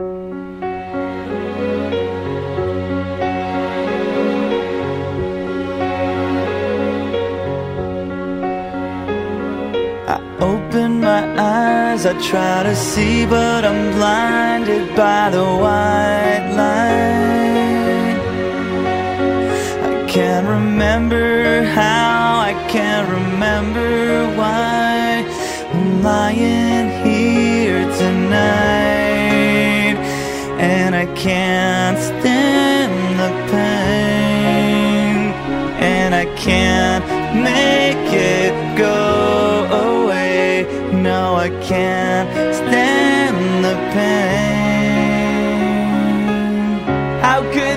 I open my eyes, I try to see, but I'm blinded by the white light. I can't remember how, I can't remember why I'm lying can't stand the pain, and I can't make it go away. No, I can't stand the pain. How could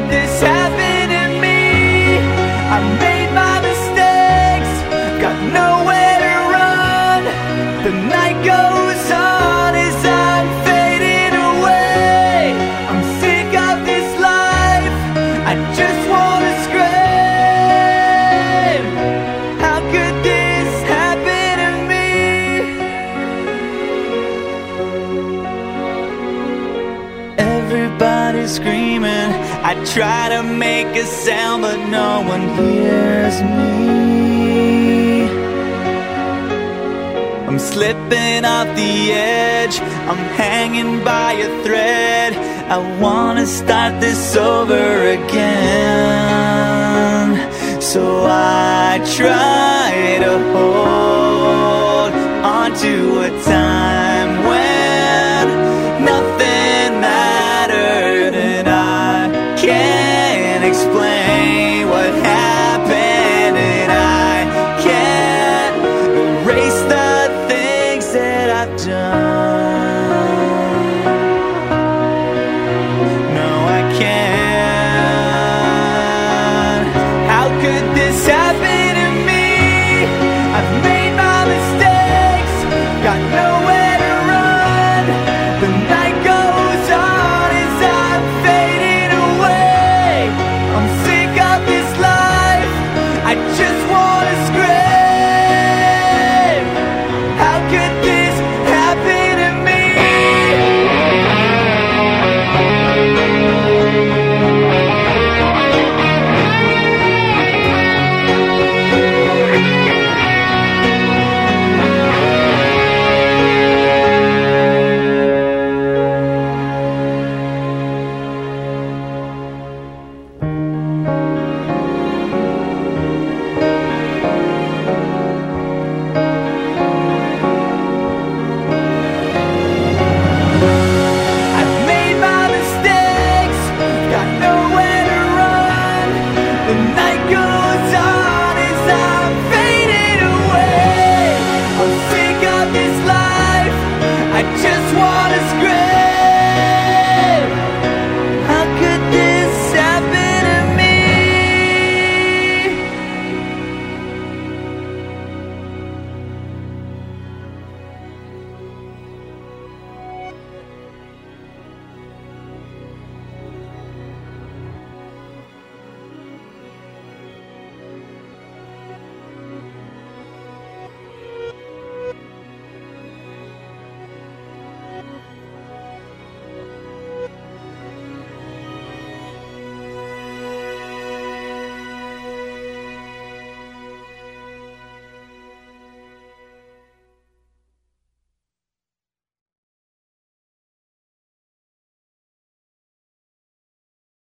Everybody's screaming. I try to make a sound, but no one hears me. I'm slipping off the edge. I'm hanging by a thread. I wanna start this over again. So I try to hold on to a time explain what happened.